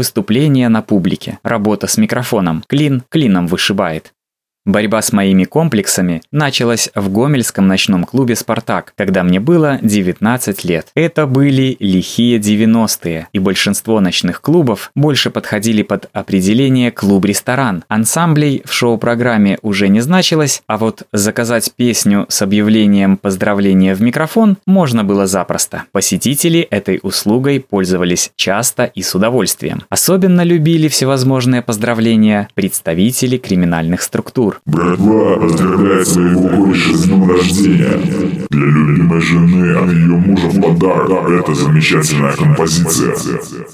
выступление на публике, работа с микрофоном, клин клином вышибает. Борьба с моими комплексами началась в Гомельском ночном клубе «Спартак», когда мне было 19 лет. Это были лихие 90-е, и большинство ночных клубов больше подходили под определение «клуб-ресторан». Ансамблей в шоу-программе уже не значилось, а вот заказать песню с объявлением поздравления в микрофон можно было запросто. Посетители этой услугой пользовались часто и с удовольствием. Особенно любили всевозможные поздравления представители криминальных структур культур. Братва поздравляет своего кореша с днем рождения. Для любимой жены от ее мужа в подарок. Это замечательная композиция.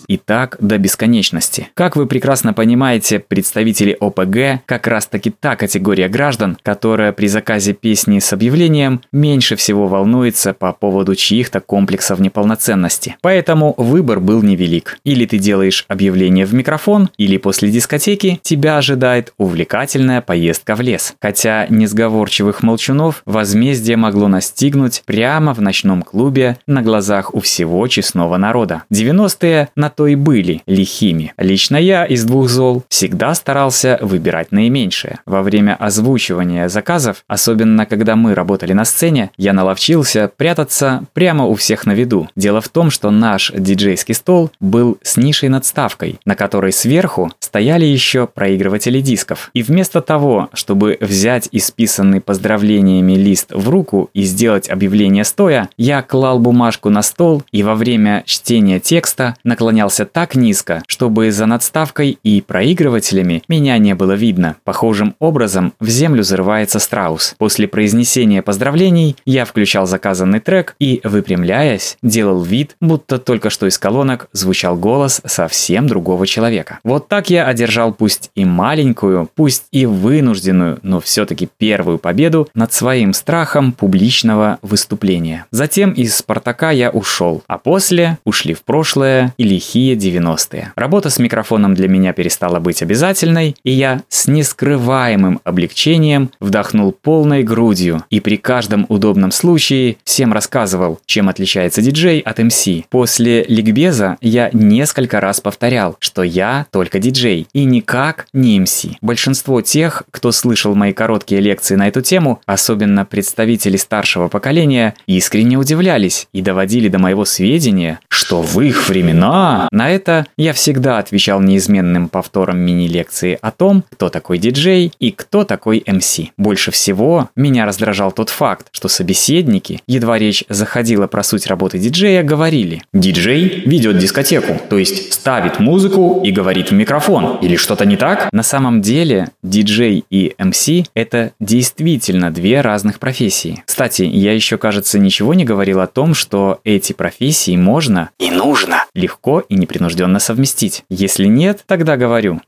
И так до бесконечности. Как вы прекрасно понимаете, представители ОПГ как раз таки та категория граждан, которая при заказе песни с объявлением меньше всего волнуется по поводу чьих-то комплексов неполноценности. Поэтому выбор был невелик. Или ты делаешь объявление в микрофон, или после дискотеки тебя ожидает увлекательная поездка поездка в лес. Хотя несговорчивых молчунов возмездие могло настигнуть прямо в ночном клубе на глазах у всего честного народа. 90-е на то и были лихими. Лично я из двух зол всегда старался выбирать наименьшее. Во время озвучивания заказов, особенно когда мы работали на сцене, я наловчился прятаться прямо у всех на виду. Дело в том, что наш диджейский стол был с нишей надставкой, на которой сверху стояли еще проигрыватели дисков. И вместо того, чтобы взять исписанный поздравлениями лист в руку и сделать объявление стоя, я клал бумажку на стол и во время чтения текста наклонялся так низко, чтобы за надставкой и проигрывателями меня не было видно. Похожим образом в землю зарывается страус. После произнесения поздравлений я включал заказанный трек и, выпрямляясь, делал вид, будто только что из колонок звучал голос совсем другого человека. Вот так я одержал пусть и маленькую, пусть и вынужденную вынужденную, но все-таки первую победу над своим страхом публичного выступления. Затем из «Спартака» я ушел, а после ушли в прошлое и лихие 90-е. Работа с микрофоном для меня перестала быть обязательной, и я с нескрываемым облегчением вдохнул полной грудью и при каждом удобном случае всем рассказывал, чем отличается диджей от МС. После ликбеза я несколько раз повторял, что я только диджей и никак не МС. Большинство тех, кто слышал мои короткие лекции на эту тему, особенно представители старшего поколения, искренне удивлялись и доводили до моего сведения, что в их времена... На это я всегда отвечал неизменным повтором мини-лекции о том, кто такой диджей и кто такой МС. Больше всего меня раздражал тот факт, что собеседники, едва речь заходила про суть работы диджея, говорили «Диджей ведет дискотеку, то есть ставит музыку и говорит в микрофон. Или что-то не так?» На самом деле диджей и и MC – это действительно две разных профессии. Кстати, я еще, кажется, ничего не говорил о том, что эти профессии можно и нужно легко и непринужденно совместить. Если нет, тогда говорю.